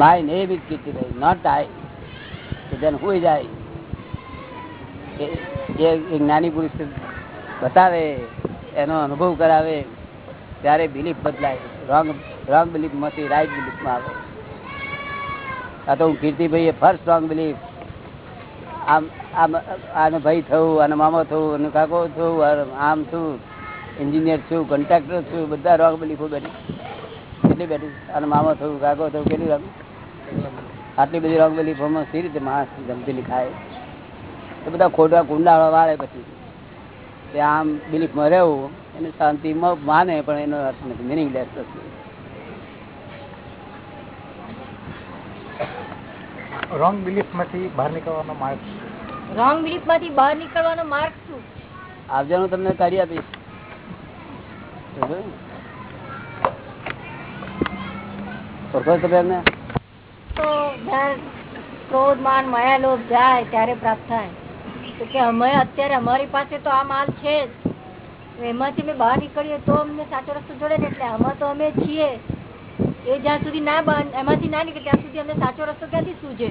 My name is Kirtibai, not I. So then who is I? એ એ જ્ઞાની પુરુષ બતાવે એનો અનુભવ કરાવે ત્યારે બિલીફ બદલાય. રોંગ રોંગ બિલીફમાંથી રાઈટ બિલીફમાં આવે. આ તો હું કીર્તિભાઈ ફર્સ્ટ રોંગ બિલીફ આમ આમ આને ભાઈ થવું અને મામો થવું અને કાકો થવું આમ છું એન્જિનિયર છું કોન્ટ્રાક્ટર છું બધા રોંગ બિલીફો બેઠી. કેટલી બેઠી. અને મામો થયું કાકો થયું કેટલી રોંગ આટલી બધી રોંગ ફોર્મમાં સી રીતે માણસ ગમતી ખાય? તો બધા ખોટા કુંડાળા વાળે પછી. તે આમ બિલીફમાં રહેવું એને શાંતિમાં માને પણ એનો અર્થ નથી મિનિંગલેસ નથી. રોંગ બિલીફ બહાર નીકળવાનો માર્ગ રોંગ બિલીફમાંથી બહાર નીકળવાનો માર્ગ શું? આવજો હું તમને કરી આપીશ. બરોબર? ઓળખો તમે એમને? તો ક્રોધ માન માયા લોભ જાય ત્યારે પ્રાપ્ત થાય. તો કે અમે અત્યારે અમારી પાસે તો આ માલ છે જ. એમાંથી અમે બહાર નીકળીએ તો અમને સાચો રસ્તો જોડે ને એટલે આમાં તો અમે છીએ. એ જ્યાં સુધી ના એમાંથી ના નીકળે ત્યાં સુધી અમને સાચો રસ્તો ક્યાંથી સૂજે?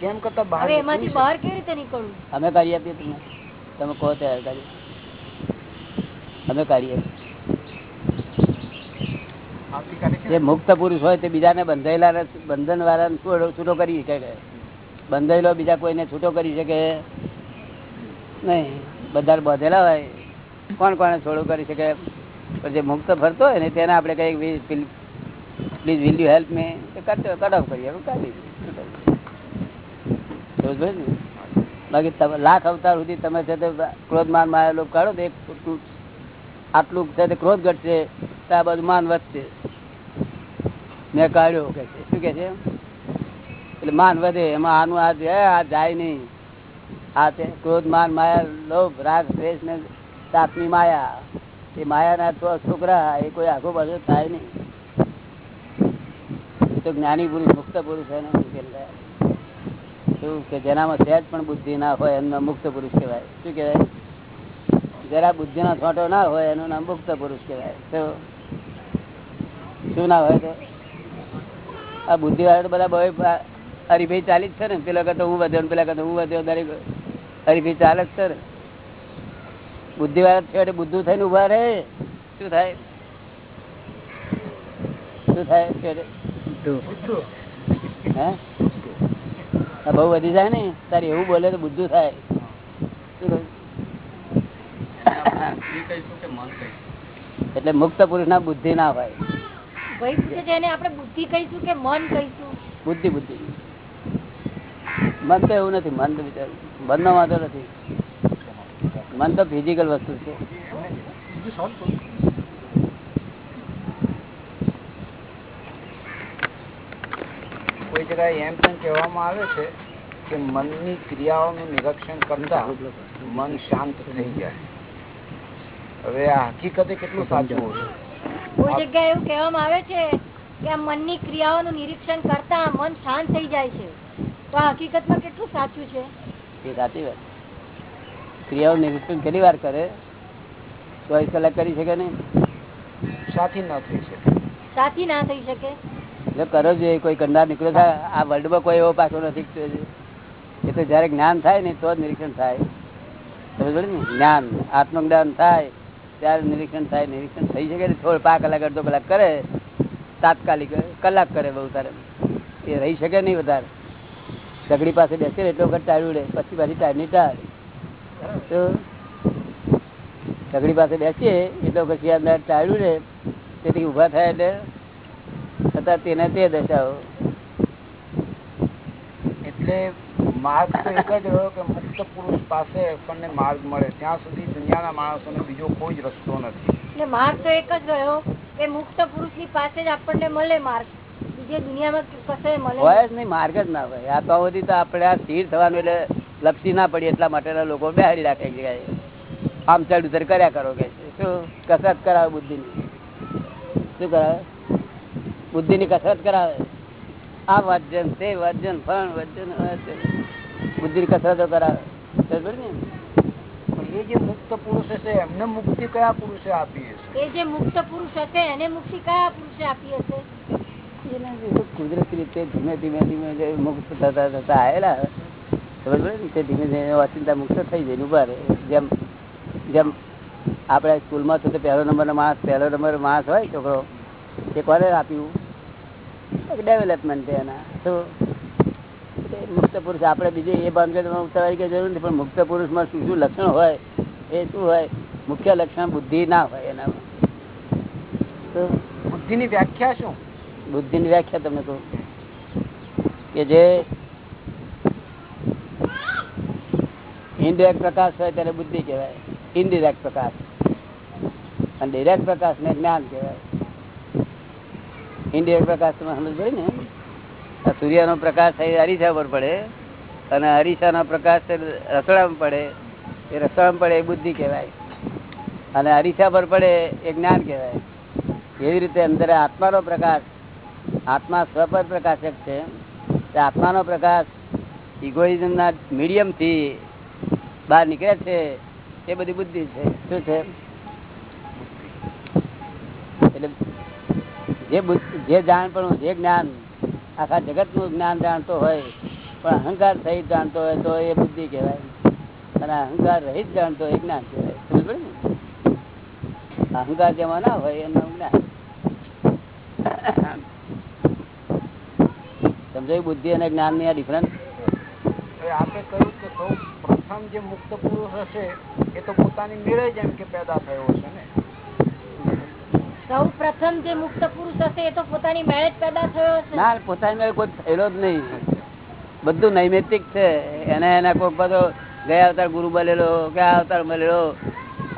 કેમ કરતા બહાર એમાંથી બહાર કેવી રીતે નીકળવું? અમે કરી આપીએ તમને. તમે કહો ત્યારે કરી અમે કરીએ આવતીકાલે જે મુક્ત પુરુષ હોય તે બીજાને બંધાયેલા બંધન વાળા છૂટો કરી શકે. બંધાયેલો બીજા કોઈને છૂટો કરી શકે? નહીં. બધા બાંધેલા હોય. કોણ કોને છોડો કરી શકે? પણ જે મુક્ત ફરતો હોય ને, તેને આપણે કઈ please, will you help me? Cut off કરીએ. કાઢી? બાકી લાખ અવતાર સુધી તમે છે તે ક્રોધમાનમાં લોકો કાઢો તો એક આટલું છે તે ક્રોધ ઘટશે, તો આ બધું માન વધશે. મેં કાઢ્યો. કે શું કે છે? એટલે માન વધે, એમાં આનું આ જે આ જાય નહીં. આ તે ક્રોધ, માન, માયા, લોભ, રાગ, દ્વેષ ને તાપની માયા. એ માયાના છોકરા, એ કોઈ આખો પાછો થાય નહીં. તો જ્ઞાની પુરુષ, મુક્ત પુરુષ એને ઉકેલ. શું કે જેનામાં સહેજ પણ બુદ્ધિ ના હોય, એમનો મુક્ત પુરુષ કહેવાય. શું કહેવાય? જરા બુદ્ધિનો છોટો ના હોય, એનું નામ મુક્ત પુરુષ કહેવાય. શું ના હોય તો? આ બુદ્ધિ વાળા બધા બહુ હરીભાઈ ચાલી જ છે ને. પેલા કરતા હું વધ્યો પેલા કરતા હું વધ્યો દરેક હરીફાઈ ચાલે જ છે ને. બુદ્ધિ વાળા છેવટે બુદ્ધુ થઈને ઊભા રહે. શું થાય? શું થાય હે? આ બહુ વધી જાય ને તારે એવું બોલે તો બુદ્ધુ થાય. શું એટલે મુક્ત પુરુષ ના બુદ્ધિ ના હોય. ભાઈ પૂછે છે એને આપણે બુદ્ધિ કહીશું કે મન કહીશું? બુદ્ધિ બુદ્ધિ. મન તો એવું નથી મન તો વિચાર મન નો વાંધો નથી. મન તો ફિઝિકલ વસ્તુ છે. કોઈ જગ્યાએ એમ પણ કહેવામાં આવે છે કે મનની ક્રિયાઓનું નિરીક્ષણ કરતા મન શાંત થઈ જાય. હવે આ હકીકતે કેટલું સાચું હશે કોઈ જગ્યાએ એવું કહેવામાં આવે છે કે આ મનની ક્રિયાઓનું નિરીક્ષણ કરતા મન શાંત થઈ જાય છે. તો આ હકીકતમાં કેટલું સાચું છે? એ સાચી વાત. ક્રિયાઓ નિરીક્ષણ કેટલી વાર કરે? ચોવીસ કલાક કરી શકે નહીં? સાથી ના થઈ શકે. સાથી ના થઈ શકે? એટલે કરો જોઈએ કોઈ કંડાર નીકળ્યો થાય આ વર્લ્ડમાં કોઈ એવો પાછો નથી એ તો જયારે જ્ઞાન થાય ને તો જ નિરીક્ષણ થાય. સમજ ને? જ્ઞાન આત્મજ્ઞાન થાય. ત્યારે નિરીક્ષણ થાય, નિરીક્ષણ થઈ શકે ને પાંચ કલાક અડધો કલાક કરે, તાત્કાલિક કલાક કરે બહુ તારે. એ રહી શકે નહીં વધારે. સગડી પાસે બેસે એટલો વખત ટાળ્યું રે પછી પાછી ટાળની ટાળ. તો સગડી પાસે બેસીએ, એટલો પછી અંદર ટાળ્યું રે તેથી ઊભા થાય એટલે છતાં તેને તે દશાઓ. એટલે માર્ગ તો એક જ રહ્યો કે મુક્ત પુરુષ પાસે આપણને માર્ગ મળે. ત્યાં સુધી દુનિયાના માણસોને બીજો કોઈ જ રસ્તો નથી. એટલે માર્ગ તો એક જ રહ્યો કે મુક્ત પુરુષની પાસે જ આપણને મળે માર્ગ. બીજે દુનિયામાં કશે મળે હોય જ નહીં માર્ગ જ ના હોય. આ તો સુધી તો આપણે આ સ્થિર થવાનું એટલે લપસી ના પડી એટલા માટેના લોકો બેહાડી રાખે એક જગ્યાએ આમ ચડ ઉતર કર્યા કરો કે શું કસરત કરાવે બુદ્ધિની? શું કરાવે? બુદ્ધિની કસરત કરાવે? આ વર્જન તે વર્જન ફળ વર્જન બુદ્ધિ કસરતો કરાવે. એ જે મુક્ત પુરુષ હશે એમને મુક્તિ કયા પુરુષે આપી હશે? એ જે મુક્ત પુરુષ હશે એને મુક્તિ કયા પુરુષે આપી હશે? કુદરતી રીતે ધીમે ધીમે ધીમે મુક્ત થતા થતા આવેલા ખબર પડે ને? તે ધીમે ધીમે અચિંતા મુક્ત થઈ જાય ને ઊભા રહે. જેમ જેમ આપણે સ્કૂલમાં તો તે પહેલો નંબરનો માણસ પહેલો નંબર માણસ હોય છોકરો એ કોને આપ્યું. ડેવલપમેન્ટ એના. તો મુક્ત પુરુષ આપણે બીજે એ બાંધગઢમાં ઉતરવાની કે જરૂર નથી પણ મુક્ત પુરુષમાં શું શું લક્ષણ હોય એ શું હોય મુખ્ય લક્ષણ બુદ્ધિ ના હોય એનામાં. તો બુદ્ધિની વ્યાખ્યા શું? બુદ્ધિની વ્યાખ્યા તમને કહું. કે જે ઇનડિરેક્ટ પ્રકાશ હોય ત્યારે બુદ્ધિ કહેવાય ઇનડિરેક્ટ પ્રકાશ. અને ડિરેક્ટ પ્રકાશને જ્ઞાન કહેવાય. ઇનડિરેક્ટ પ્રકાશ તમે સમજ પડી ને? આ સૂર્યનો પ્રકાશ અરીસા પર પડે અને અરીસાનો પ્રકાશ રસોડામાં પડે. એ રસોડામાં પડે એ બુદ્ધિ કહેવાય. અને અરીસા પર પડે એ જ્ઞાન કહેવાય. એવી રીતે અંદર આત્માનો પ્રકાશ, આત્મા સ્વપર પ્રકાશક છે. તે આત્માનો પ્રકાશ ઇગોઇઝમના મીડિયમથી બહાર નીકળે છે. એ બધી બુદ્ધિ છે. શું છે? એટલે જે જાણ પણ જે જ્ઞાન, આખા જગતનું જ્ઞાન જાણતો હોય, પણ અહંકાર સહિત જાણતો હોય તો એ બુદ્ધિ કહેવાય. અને અહંકાર રહિત જાણતો હોય જ્ઞાન કહેવાય. સમજ ને? અહંકાર જેમાં ના હોય એનું જ્ઞાન. સમજાયું બુદ્ધિ અને જ્ઞાનની આ ડિફરન્સ હવે આપે કહ્યું કે સૌ પ્રથમ જે મુક્ત પુરુષ હશે, એ તો પોતાની મેળે જ એમ કે પેદા થયો હશે ને? સૌ પ્રથમ જે મુક્ત પુરુષ હશે એ તો પોતાની મેળે જ પેદા થયો હશે. ના, પોતાની મેળે કોઈ થયેલો જ નહીં. બધું નૈમિતિક છે. એને એના કોઈ બધો ગયા અવતાર ગુરુ કે આ અવતાર મળેલો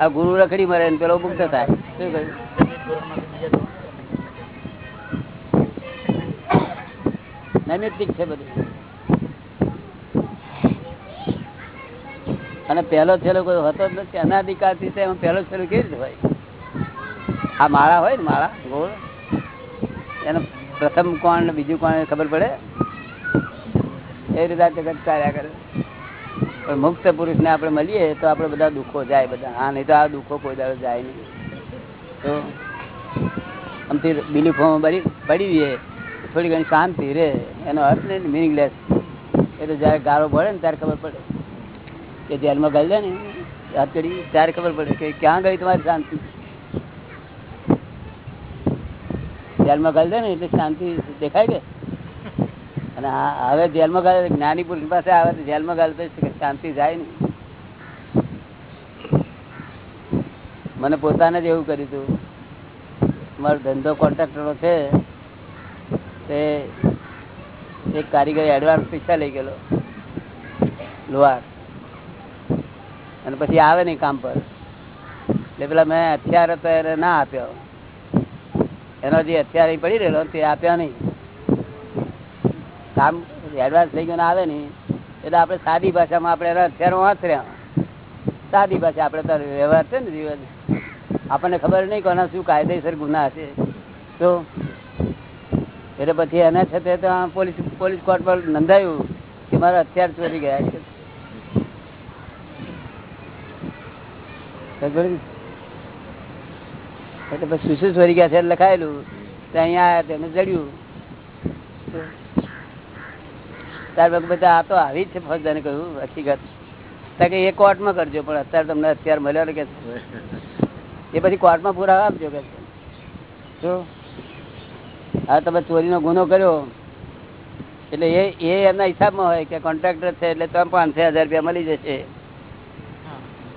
આ ગુરુ રખડી મરે ને પેલો મુક્ત થાય. શું કહ્યું? નૈમિતિક છે બધું. અને પહેલો છેલ્લો કોઈ હતો જ નથી. અનાધિકારથી પહેલો છેલ્લો કેવી રીતે હોય? આ માળા હોય ને માળા, ગોળ. એનો પ્રથમ કોણ ને બીજું કોણ ખબર પડે? એ રીતે જગત ચાલ્યા કરે. પણ મુક્ત પુરુષને આપણે મળીએ તો આપણે બધા દુઃખો જાય બધા. હા, નહીં તો આ દુઃખો કોઈ દાડો જાય નહીં. તો આમથી બિલીફોમાં પડી પડી રહીએ. થોડી ઘણી શાંતિ રહે. એનો અર્થ નહીં મિનિંગલેસ એ તો જ્યારે ગાળો પડે ને ત્યારે ખબર પડે. કે જેલમાં ગયેલા ને હાથ કરી ત્યારે ખબર પડે કે ક્યાં ગઈ તમારી શાંતિ? જેલમાં ગયેલ ને એટલે શાંતિ દેખાય કે? અને હવે જેલમાં ગયેલ જ્ઞાની પુરુષ પાસે આવે તો જેલમાં ગયેલ તો શાંતિ જાય ને? મને પોતાને જ એવું કર્યું હતું મારો ધંધો કોન્ટ્રાક્ટરનો છે, તે એક કારીગર એડવાન્સ પૈસા લઈ ગયેલો, લોહાર. અને પછી આવે નહીં કામ પર. એટલે પેલા મેં હથિયાર તો એને ના આપ્યો. એનો જે અત્યારે પડી રહેલો તે આપ્યા નહીં. કામ એડવાન્સ થઈ ગયો આવે નહીં. એટલે આપણે સાદી ભાષામાં આપણે એના અત્યારે વાંચર્યા. સાદી ભાષા આપણે તો વ્યવહાર છે ને જીવન આપણને ખબર નહીં કોના શું કાયદેસર ગુના છે. તો એટલે પછી એને તે તો પોલીસ પોલીસ કોર્ટ પર નોંધાયું કે મારા અત્યાર ચોરી ગયા છે? એટલે પછી શું શું ગયા છે લખાયેલું? તો અહીંયા તેને જડ્યું. ત્યાર પછી બધા આ તો આવી જ છે ફોજદાને કહ્યું હકીકત. તો કે એ કોર્ટમાં કરજો પણ અત્યારે તમને હથિયાર મળ્યો કે એ પછી કોર્ટમાં પુરાવા આપજો કે શું હા તમે ચોરીનો ગુનો કર્યો. એટલે એ એ એમના હિસાબમાં હોય કે કોન્ટ્રાક્ટર છે એટલે તમે પાંચસો હજાર રૂપિયા મળી જશે.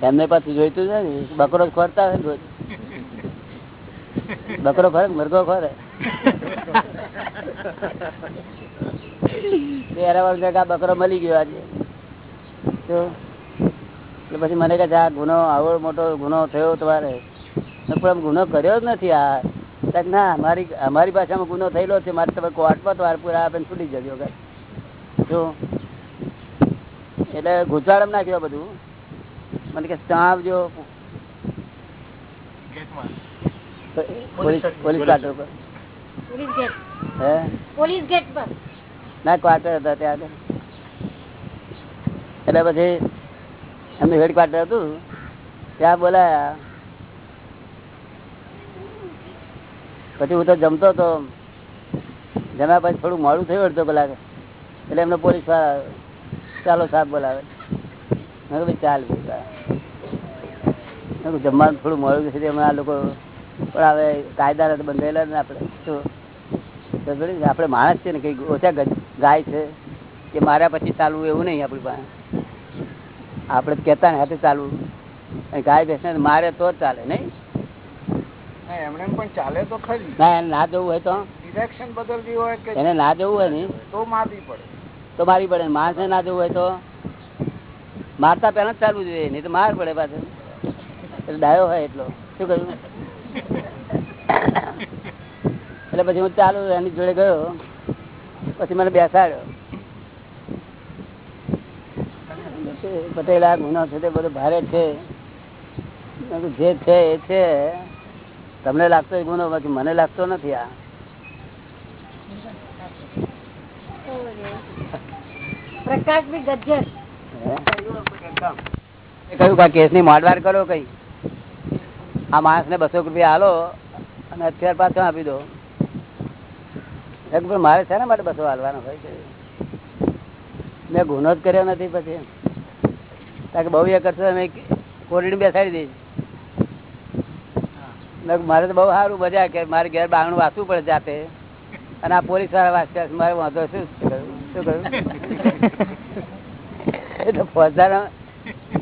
એમને પાછું જોઈતું છે ને બકરો ખોરતા હોય ને રોજ. બકરો ખરે મરઘો ખરે? બકરો મળી ગયો આજે. એટલે પછી મને કહે આ ગુનો, આવો મોટો ગુનો થયો તમારે. પણ ગુનો કર્યો જ નથી આ. ના અમારી અમારી ભાષામાં ગુનો થયેલો છે. મારે તમે કોર્ટમાં તો વાર પૂરા આપીને છૂટી જજો કે જો એટલે ગુચાળમ નાખ્યો બધું. મને કે ત્યાં આવજો પોલીસ ક્વાર્ટર પર પોલીસ ગેટ હે? પોલીસ ગેટ પર. ના ક્વાર્ટર હતા ત્યાં એટલે પછી એમનું હેડ ક્વાર્ટર હતું. ત્યાં બોલાયા. પછી હું તો જમતો હતો જમ્યા પછી થોડું મોડું થયું અડધો કલાક. એટલે એમને પોલીસવાળા ચાલો સાહેબ બોલાવે. મેં કહ્યું ભાઈ ચાલ ભાઈ. જમવાનું થોડું મોડું થયું એમાં આ લોકો પણ હવે કાયદા તો બંધાયેલા ને આપણે. શું આપણે માણસ છે ને કઈ ઓછા ગાય છે કે માર્યા પછી ચાલવું એવું નહીં આપણી પાસે. આપણે કહેતા ને હાથે ચાલવું. ગાય ભેંસને મારે તો જ ચાલે નહીં? ના, જવું હોય તો? એને ના જવું હોય ને? તો મારવી પડે. તો મારી પડે માણસને ના જવું હોય તો? મારતા પહેલા જ ચાલવું જોઈએ નહીં તો માર પડે પાછું. એટલે ડાયો હોય એટલો. શું કહ્યું? એટલે પછી હું ચાલુ એની જોડે ગયો. પછી મને બેસાડ્યો. પટેલ આ ગુનો છે તે બધો ભારે છે. જે છે એ છે. તમને લાગતો એ ગુનો? બાકી મને લાગતો નથી આ. પ્રકાશ બી ગજ્જર કહ્યું કે કેસની મોડવાર કરો કઈ. આ માણસ ને બસો રૂપિયા હાલો અને અત્યાર પાછો આપી દો. પણ મારે છે ને માટે બસો હાલવાનો હોય છે? મેં ગુનો જ કર્યો નથી પછી. કારણ કે બહુ એ કરશો અમે કોરીને બેસાડી દઈશ. મારે તો બહુ સારું મજા કે મારે ઘેર બાંગણું વાંચવું પડે જાતે. અને આ પોલીસવાળા વાંચતા મારે વાંધો શું શું કહ્યું એટલે ફોજદાર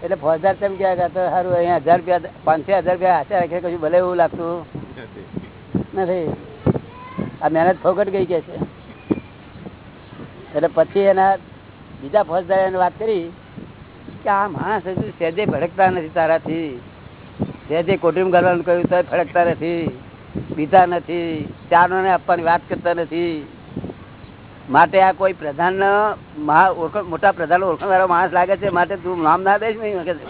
એટલે ફોજદાર તેમ કહેવાય કે તો સારું, અહીંયા હજાર રૂપિયા પાંચસો હજાર રૂપિયા હાથે રાખે, કશું ભલે એવું લાગતું. નથી. આ મહેનત ફોકટ ગઈ કે છે. એટલે પછી એના બીજા ફોજદાર વાત કરી કે આ માણસ હજુ સહેજે ભડકતા નથી તારાથી. સહેજે કોટરીમ કરવાનું કહ્યું તો ભડકતા નથી. બીતા નથી. ચારોને આપવાની વાત કરતા નથી. માટે આ કોઈ પ્રધાન મોટા પ્રધાન ઓળખનારો માણસ લાગે છે, માટે તું નામ ના દઈશ નહીં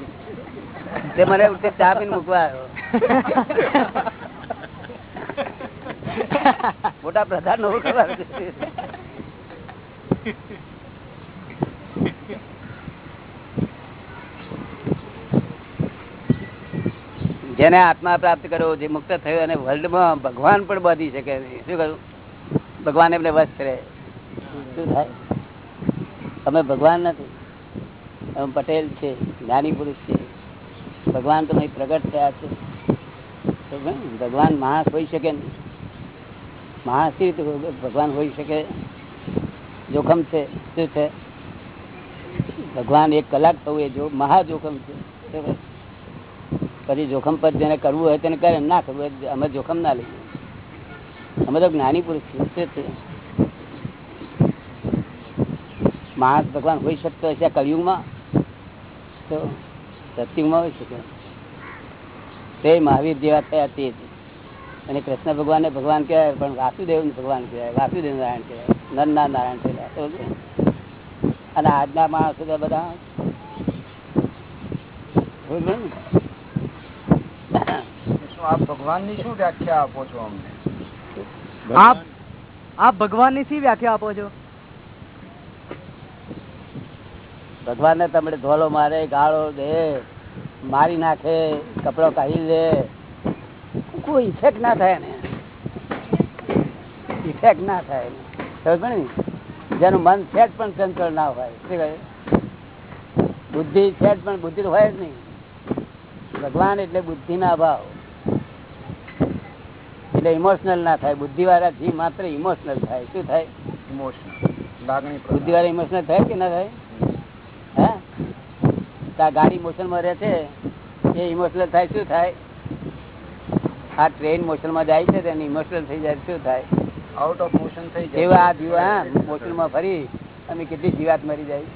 તે મને ચા પીને મૂકવા આવ્યો. મોટા પ્રધાન નો ખબર જેને આત્મા પ્રાપ્ત કર્યો, જે મુક્ત થયો અને વર્લ્ડમાં ભગવાન પણ બાંધી શકે. શું કહ્યું? ભગવાન એમને વસ્ત કરે. શું થાય? અમે ભગવાન નથી. અમે પટેલ છે, જ્ઞાની પુરુષ છે. ભગવાન તો પ્રગટ થયા છે. ભગવાન માણસ હોઈ શકે નહીં રીતે ભગવાન હોઈ શકે, જોખમ છે, શું છે? ભગવાન એક કલાક થવું એ જો મહા જોખમ છે પછી જોખમ પર જેને કરવું હોય તેને કરે ના કરવું હોય અમે જોખમ ના લઈએ. અમે તો જ્ઞાની પુરુષ છે? માણસ ભગવાન હોઈ શકતો હશે આ કળિયુગમાં? તો સત્યુગમાં હોઈ શકે. તે મહાવીર જેવા થયા તે જ. અને કૃષ્ણ ભગવાનને ભગવાન કહેવાય પણ વાસુદેવ ભગવાન કહેવાય વાસુદેવ નારાયણ કહેવાય નરના નારાયણ કહેવાય અને આજના માણસો તો બધા ને? આપ ભગવાનની શું વ્યાખ્યા આપો છો અમને? આપ આપ ભગવાનની શી વ્યાખ્યા આપો છો? ભગવાન ને તમે ધોલો મારે ગાળો દે મારી નાખે કપડો કાઢી લે કોઈ ઇફેક્ટ ના થાય ને. ઇફેક્ટ ના થાય પડી ને? જેનું મન સેટ પણ ચંચળ ના હોય. શું કહે? બુદ્ધિ સેટ પણ બુદ્ધિ તો હોય જ નહીં. ભગવાન એટલે બુદ્ધિ ના અભાવ. એટલે ઇમોશનલ ના થાય. બુદ્ધિ વાળા જીવ માત્ર ઇમોશનલ થાય. શું થાય? ઇમોશનલ લાગણી બુદ્ધિ વાળા ઇમોશનલ થાય કે ના થાય? હે? તો ગાડી મોશનમાં રહે છે. એ ઇમોશનલ થાય. શું થાય? આ ટ્રેન મોશનમાં જાય છે તેને ઇમોશનલ થઈ જાય શું થાય? આઉટ ઓફ મોશન થઈ એવા આ જાય જીવ હા મોશનમાં ફરી અને કેટલી જીવાત મરી જાય.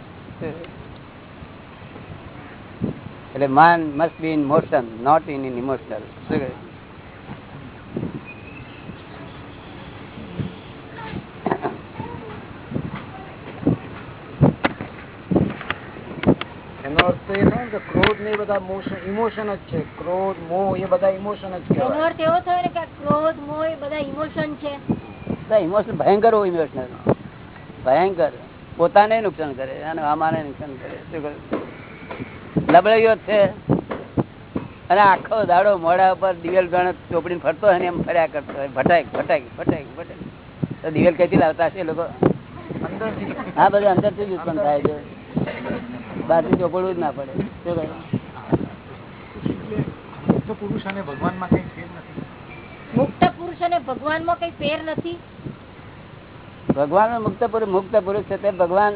એટલે man must be in motion not in in emotional શું કહે એનો અર્થ તો એ થયો ને કે ક્રોધ ને એ બધા ઇમોશન જ છે. ક્રોધ મોહ એ બધા ઇમોશન જ એનો અર્થ એવો થયો ને કે ક્રોધ મોહ એ બધા ઇમોશન છે. ઇમોશનલ ભયંકર હોય ઇમોશનલ ભયંકર. પોતાને નુકસાન કરે અને આમાને નુકસાન કરે. શું કરે? લબડાઈઓ છે. અને આખો દાડો મોડા ઉપર દિવેલ ગણ ચોપડીને ફરતો હોય ને એમ ફર્યા કરતો હોય. ભટાક ભટાક ભટાક ભટાક. તો દિવેલ કઈથી લાવતા હશે લોકો? હા બધું અંદરથી જ ઉત્પન્ન થાય છે. બહારથી ચોપડવું જ ના પડે. શું કહ્યું મુક્ત પુરુષ અને ભગવાનમાં કઈ ફેર નથી? મુક્ત પુરુષ અને ભગવાનમાં કઈ ફેર નથી? ભગવાન મુક્ત પુરુષ મુક્ત પુરુષ છે તે ભગવાન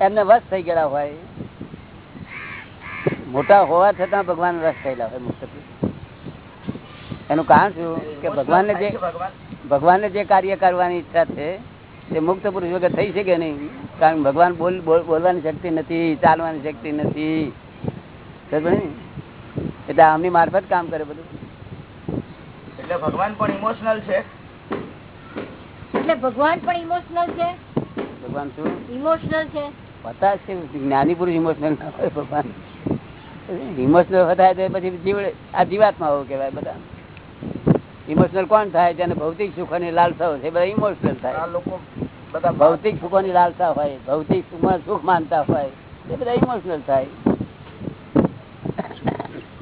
એમને વશ થઈ ગયેલા હોય. મોટા હોવા છતાં ભગવાન રસ થયેલા હોય મુક્ત પુરુષ. એનું કારણ શું? કે ભગવાનને જે ભગવાન. ભગવાનને જે કાર્ય કરવાની ઈચ્છા છે તે મુક્ત પુરુષ વગર થઈ શકે નહીં. કારણ ભગવાન બોલ બોલ- બોલવાની શક્તિ નથી ચાલવાની શક્તિ નથી? એટલે આમની મારફત કામ કરે બધું. એટલે ભગવાન પણ ઇમોશનલ છે. એટલે ભગવાન પણ ઇમોશનલ છે? ભગવાન શું? ઇમોશનલ છે? હોતા છે. જ્ઞાની પુરુષ ઇમોશનલ ના હોય ભગવાન. ઇમોશનલ થાય તો પછી જીવડે આ જીવાત્મા આવું કહેવાય બધા. ઇમોશનલ કોણ થાય? જેને ભૌતિક સુખોની લાલસાઓ છે બધા ઇમોશનલ થાય. લોકો બધા ભૌતિક સુખોની લાલસા હોય ભૌતિક સુખમાં સુખ માનતા હોય એ બધા ઇમોશનલ થાય.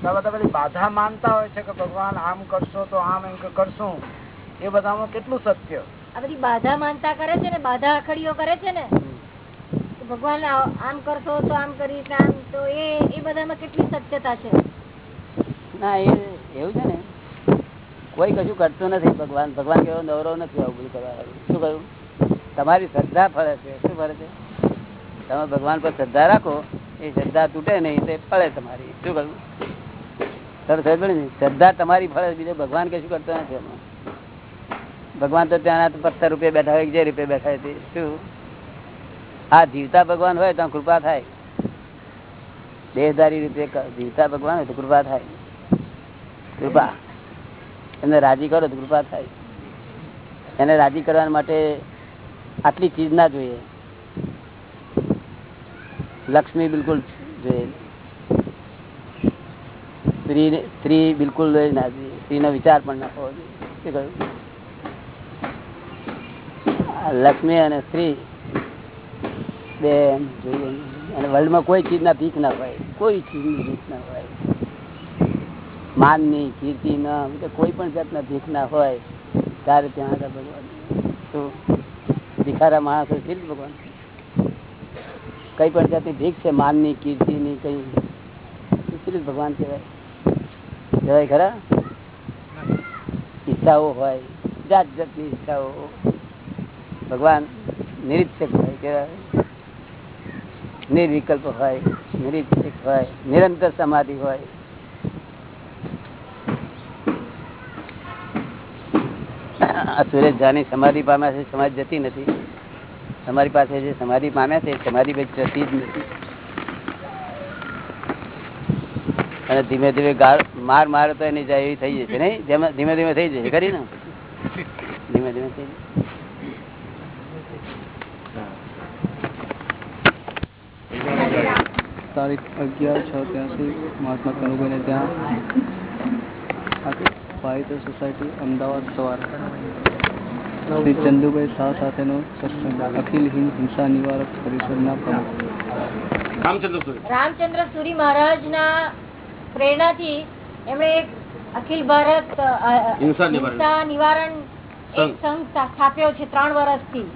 બધા પેલી બાધા માનતા હોય છે કે ભગવાન આમ કરશો તો આમ એમ કરશું. એ બધામાં કેટલું સત્ય? આ બધી બાધા માનતા કરે છે ને બાધા અખડીઓ કરે છે ને ભગવાન આમ કરશો તો આમ કરીશ આમ તો એ એ બધામાં કેટલી સત્યતા છે? ના એ એવું છે ને કોઈ કશું કરતું નથી ભગવાન. ભગવાન કેવો નવરો નથી આવું બધું કરવા શું કહ્યું? તમારી શ્રદ્ધા ફળે છે. શું ફળે છે? તમે ભગવાન પર શ્રદ્ધા રાખો એ શ્રદ્ધા તૂટે નહીં તે ફળે તમારી. શું કહ્યું સરસ સમજ પડી ને? શ્રદ્ધા તમારી ફરજ બીજે ભગવાન કશું કરતો નથી ભગવાન તો ત્યાં પથ્થર રૂપિયા બેઠા હોય, જે રૂપિયા બેઠા હોય શું? હા જીવતા ભગવાન હોય તો કૃપા થાય. દેહધારી રૂપે જીવતા ભગવાન હોય તો કૃપા થાય. કૃપા. એને રાજી કરો તો કૃપા થાય. એને રાજી કરવા માટે આટલી ચીજ ના જોઈએ. લક્ષ્મી બિલકુલ જોઈએ. સ્ત્રી સ્ત્રી બિલકુલ ના જોઈએ. વિચાર પણ ના હોવો જોઈએ લક્ષ્મી અને સ્ત્રી બે એમ જોઈએ. અને વર્લ્ડમાં કોઈ ચીજના ભીખ ના હોય. કોઈ ચીજની ભીખ ના હોય. માનની કીર્તિ ના કોઈ પણ જાતના ભીખ ના હોય. ત્યારે ત્યાં આગળ ભગવાન શું? ભિખારા માણસો છે ભગવાન? કઈ પણ જાતની ભીખ છે, માનની, કીર્તિની, કઈ? ભગવાન કહેવાય. કહેવાય ખરા? ઈચ્છાઓ હોય જાત જાતની ઈચ્છાઓ. ભગવાન નિરીક્ષક હોય કેવાય નિર્વિકલ્પ હોય, નિરીક્ષક હોય, નિરંતર સમાધિ હોય. સુરેશ જાની સમાધિ પામ્યા છે સમાધિ જતી નથી. તમારી પાસે જે સમાધિ પામ્યા છે સમાધિ જતી જ નથી. અને ધીમે ધીમે માર માર તો એની જાય એવી થઈ જશે નહીં? ધીમે ધીમે થઈ જશે ખરી ને? ધીમે ધીમે થઈ જશે. તારીખ અગિયાર છ ત્યાંથી મહાત્મા કનુભાઈને ત્યાં. પારિત સોસાયટી અમદાવાદ સવાર. શ્રી ચંદુભાઈ શાહ સાથેનો સત્સંગ. અખિલ હિન્દ હિંસા નિવારક પરિષદના પ્રમુખ. રામચંદ્ર સુરી મહારાજના પ્રેરણાથી એમણે એક અખિલ ભારત હિંસા નિવારણ. એક સંઘ. સ્થાપ્યો છે ત્રણ વર્ષથી.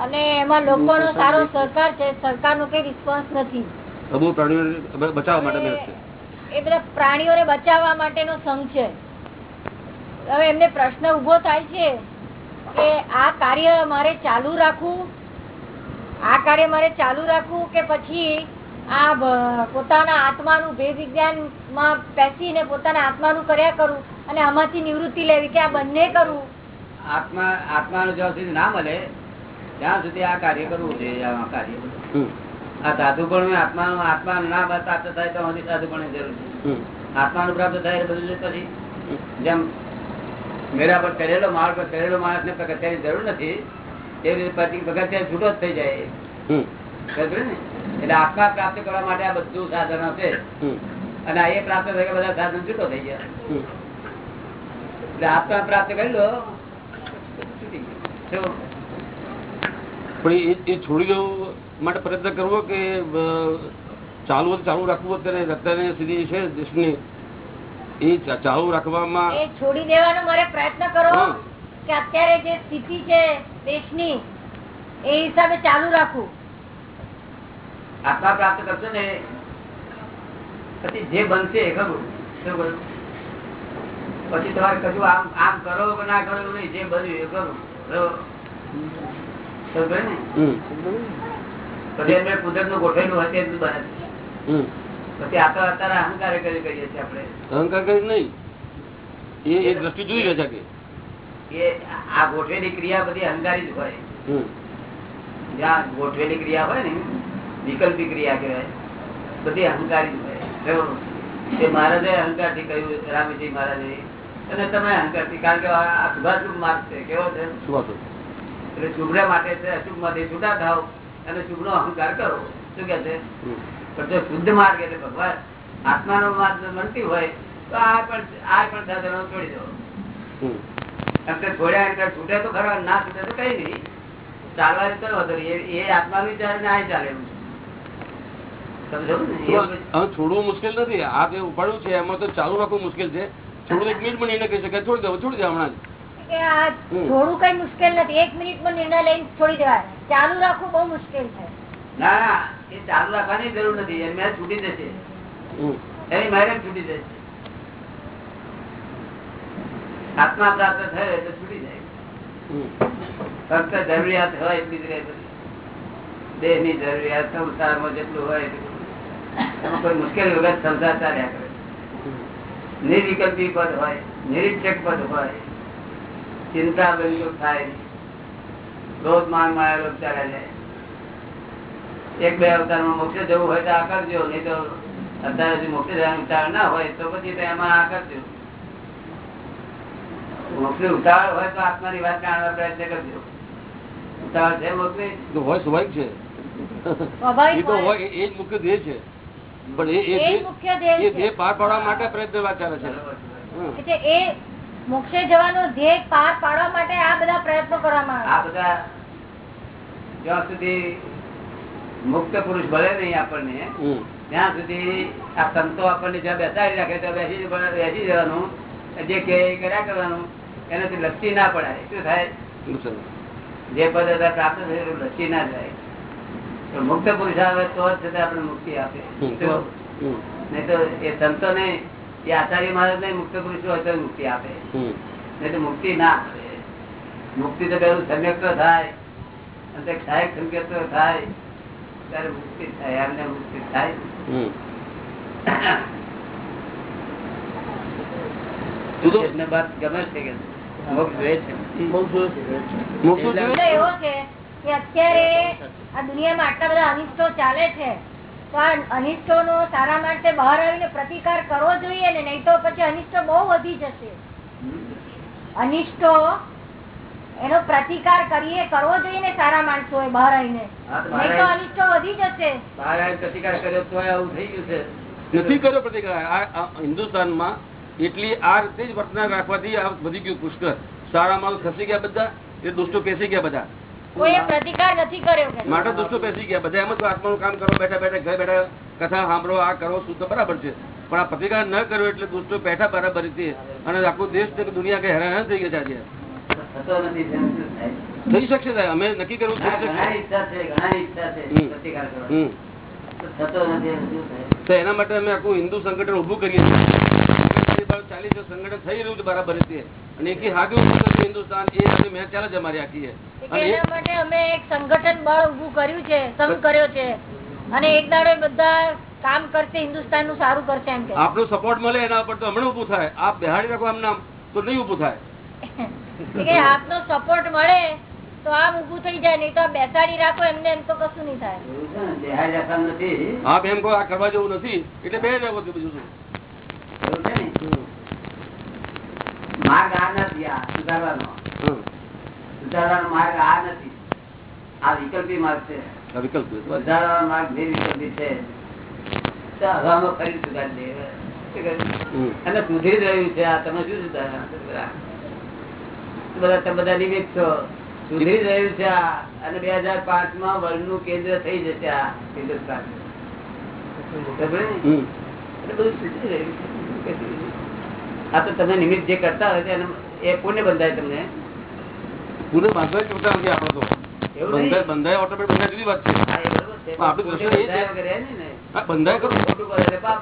અને એમાં લોકોનો સારો સહકાર છે સરકારનો કઈ રિસ્પોન્સ નથી. પ્રભુ પ્રાણીઓને બચાવવા માટે એ બધા પ્રાણીઓને બચાવવા માટેનો સંઘ છે. હવે એમને પ્રશ્ન ઊભો થાય છે કે આ કાર્ય મારે ચાલુ રાખવું? આ કાર્ય મારે ચાલુ રાખવું કે પછી આ પોતાના આત્માનું ભેદ વિજ્ઞાનમાં બેસીને પોતાના આત્માનું કર્યા કરું અને આમાંથી નિવૃત્તિ લેવી કે આ બંને કરું? આત્મા આત્માનું જ્યાં સુધી ના મળે ત્યાં સુધી આ કાર્ય કરવું જોઈએ આ કાર્ય. આ સાધુ પણ આત્માનું આત્મા ના પ્રાપ્ત થાય તો હજી સાધુ પણ જરૂર છે. આત્માનું પ્રાપ્ત થાય બધું પછી જેમ મેરા પર કરેલો માળ પર કરેલો માણસ ને પગથિયાની જરૂર નથી એ રીતે પગથિયા છૂટો જ થઈ જાય. ને? એટલે આત્મા પ્રાપ્ત કરવા માટે આ બધું સાધનો છે. અને એ પ્રાપ્ત થઈ બધા સાધન છૂટો થઈ ગયા. એટલે આત્મા પ્રાપ્ત કરી લો. છૂટી ગયું. પણ એ છોડી દેવું માટે પ્રયત્ન કરવો કે ચાલુ ચાલુ રાખવું અત્યારે અત્યારે સ્થિતિ છે દેશની એ ચાલુ રાખવામાં એ છોડી દેવાનો મારે પ્રયત્ન કરો કે અત્યારે જે સ્થિતિ છે દેશની એ હિસાબે ચાલુ રાખવું. આત્મા પ્રાપ્ત કરશો ને પછી જે બનશે ખરું શું? પછી તમારે કશું આમ આમ કરો કે ના કરો નહીં જે બન્યું એ કરું બરોબર? સમજો ને? હમ. પછી એમને કુદરતનું ગોઠવેલું હોય તે બને પછી આ તો અત્યારે અહંકાર કરી કરીએ છીએ આપણે. અહંકાર કરી નહીં. એ દ્રષ્ટિ જોઈ રહ્યા છે કે. આ ગોઠવેલી ક્રિયા બધી અહંકારી જ હોય. હમ. જ્યાં ગોઠવેલી ક્રિયા હોય ને વિકલ્પી ક્રિયા કહેવાય. બધી અહંકારી તે મહારાજે અહંકારથી કહ્યું રામજી મહારાજે અને તમે અહંકારથી કારણ કે આ શુભાશુભ માર્ગ છે. કેવો છે? એટલે શુભ્ર માટે છે અશુભમાંથી છૂટા થાવ અને શુભ નો અહંકાર કરો. શું કે છે? પણ જો શુદ્ધ માર્ગ એટલે ભગવાન આત્માનો માર્ગ મળતી હોય તો આ પણ આ પણ સાધનો છોડી દો. હમ. છોડ્યા એમ છૂટે તો ખરા ના છૂટે તો કઈ નહીં. ચાલવા તો વધુ એ આત્મા વિચાર ને આ ચાલે એમ છોડવું મુશ્કેલ નથી. આ જે ઉપાડવું છે એમાં તો ચાલુ રાખવું મુશ્કેલ છે. છોડવું એક મિનિટ પણ નિર્ણય કહી શકાય. છોડી દો છોડી દે હમણાં. થોડું કઈ મુશ્કેલ નથી. એક મિનિટમાં નિર્ણય લઈને છોડી દેવા ચાલુ રાખવું બહુ મુશ્કેલ છે. ના ના એ ચાલુ રાખવાની જરૂર નથી. છૂટી જશે. એની મેરેજ છૂટી જશે આત્મા પ્રાપ્ત થયો એટલે છૂટી જાય. ફક્ત જરૂરિયાત હોય એટલી જ રહે જરૂરિયાત સંસારમાં જેટલું હોય એટલું. એમાં કોઈ મુશ્કેલી વગર સંસાર ચાલ્યા કરે. નિર્વિકલ્પી પદ હોય નિરીક્ષક પદ હોય ચિંતા બંધ થાય ક્રોધ માન માયેલો ચાલે છે એક બે અવતારમાં મોક્ષ જવું હોય તો આ કરજો નહીં તો અત્યારે જો મોક્ષે જવાનું ઉતાવળ ના હોય તો પછી તો એમાં આ કરજો. મોક્ષે ઉતાવળ હોય તો આત્માની વાત જાણવા પ્રયત્ન કરજો. ઉતાવળ છે મોક્ષ હોય સ્વાભાવિક છે. એ તો હોય. હોય એ જ મુખ્ય ધ્યેય છે. પણ એ એ એ જ ધ્યેય- મુખ્ય ધ્યેય એ છે. ધ્યેય પાર પાડવા માટે પ્રયત્ન ચાલે છે બરોબર છે. હમ. એટલે એ મોક્ષે જવાનો ધ્યેય પાર પાડવા માટે આ બધા પ્રયત્નો કરવામાં આ બધા જ્યાં સુધી મુક્ત પુરુષ ભલે નહીં આપણને ત્યાં સુધી આ સંતો આપણને જ્યાં બેસાડી રાખે ત્યાં બેસી બેસી જવાનું જે કે એ કર્યા કરવાનું એનાથી લપસી ના પડાય શું થાય જે પદ પ્રાપ્ત થયેલું લપસી ના જાય તો મુક્ત પુરુષ આવે તો જ છતાં આપણે મુક્તિ આપે. નહીં તો એ સંતો ને એ આચાર્ય મહારાજ ને મુક્ત પુરુષ હોય તો મુક્તિ આપે. નહીં તો મુક્તિ ના આપે. મુક્તિ તો પેલું સમ્યક તો થાય અને થાય. ત્યારે મુક્તિ થાય એમને મુક્તિ થાય. હમ. તું તો એમને વાત ગમે છે કે મોક્ષ જોઈએ છે. છે અત્યારે આ દુનિયામાં આટલા બધા અનિષ્ટો ચાલે છે. તો આ અનિષ્ટો નો સારા માટે બહાર આવીને પ્રતિકાર કરવો જોઈએ ને નહીં તો પછી અનિષ્ટો બહુ વધી જશે. અનિષ્ટો એનો પ્રતિકાર કરીએ કરવો જોઈએ ને સારા માણસો બહાર આવીને. નહીં તો અનિષ્ટો વધી જશે. બહાર આવીને પ્રતિકાર કર્યો તો આવું થઈ ગયું છે. નથી કર્યો પ્રતિકાર. આ હિન્દુસ્તાનમાં એટલી આ રીતે જ વર્તન રાખવાથી આ વધી ગયું પુષ્કર સારા માલ ખસી ગયા બધા એ દુષ્ટો પેસી ગયા બધા. કોઈએ પ્રતિકાર નથી કર્યો માટે દુષ્ટો બેસી ગયા? બધા એમ જ આત્માનું કામ કરો બેઠા બેઠા ઘર બેઠા કથા સાંભળો આ કરો શુદ્ધ બરાબર છે. પણ આ પ્રતિકાર ન કર્યો એટલે દુષ્ટો બેઠા બરાબર અને આખો દેશ દુનિયા કઈ હેરાન થઈ ગયા છે આજે? થઈ શકશે સાહેબ. અમે નક્કી કરવું. તો એના માટે અમે આખું હિન્દુ સંગઠન ઉભું કરીએ છીએ. ચાલીસ સંગઠન થઈ રહ્યું છે બરાબર રીતે. અને એકી હાગ્યું હિન્દુસ્તાન એ આજે મેચ ચાલે છે અમારી આખી એના માટે અમે એક સંગઠન બળ ઉભું કર્યું છે સંઘ કર્યો છે. અને એક દાડો બધા કામ કરશે હિન્દુસ્તાનનું સારું કરશે એમ કે. આપણો સપોર્ટ મળે એના પર તો હમણાં ઉભું થાય. આપ બેહાડી રાખો આમ નામ તો નહીં ઉભું થાય. કે આપનો સપોર્ટ મળે તો આમ ઉભું થઈ જાય નહીં તો આ બેસાડી રાખો એમને એમ તો કશું નહીં થાય. રાખવાનું નથી. આપ એમ કહો આ કરવા જેવું નથી. એટલે બે રહેવો છે બીજું શું? માર્ગ આ નથી આ સુધારવાનો. સુધારવાનો માર્ગ આ નથી. આ વિકલ્પી માર્ગ છે. સુધારવાનો માર્ગ. નિર્વિકલ્પી છે. હવામાં ફરી સુધારી દે? શું કહ્યું? હમ. અને સુધરી રહ્યું છે. આ તમે શું સુધારણા બધા બધા નિમિત્ત છો. સુધરી રહ્યું છે અને બે હજાર પાંચમાં વર્લ્ડનું કેન્દ્ર થઈ જશે આ હિન્દુસ્તાન. આ તો તમે નિમિત્ત જે કરતા હોય એ પુણ્ય બંધાય તમને? પુનઃ બાંધવા ચોટા નથી આપડે તો. બંધાય બંધાય ઓટોમેટિક બંધાય જુદી વાત છે આપણી એ છે- બંધાયા ને. બંધાય કરું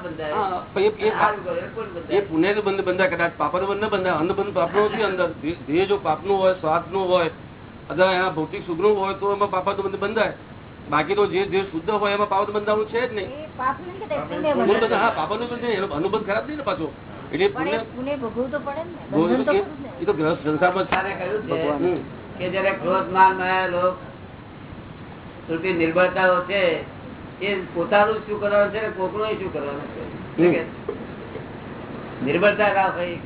બંધાય. એ- પુણ્ય બંધાય. બંધ બંધાય કદાચ પાપા બંધ બંધાય અંધ બંધ પાપનું નથી અંદર ધ્યેય જો પાપનું હોય સ્વાદનું હોય અથવા એના ભૌતિક સુખનું હોય તો એમાં પાપા તો બંધ બંધાય બાકી તો જે જે શુદ્ધ હોય એમાં પાપ તો બંધાવાનું છે જ નહીં હા પાપા બંધાય. બંધાય. પાપાનું બંધ એનો અનુબંધ ખરાબ નહીં ને પાછો એટલે પણ પુણ્ય ભોગવવું તો પડે ને ને. એ તો સંસારમાં કે જયારે ક્રોધ માન માયા નિર્બળતાઓ છે એ પોતાનું શું કરવાનું છે કોકનું શું કરવાનું છે? નિર્ભરતા કરી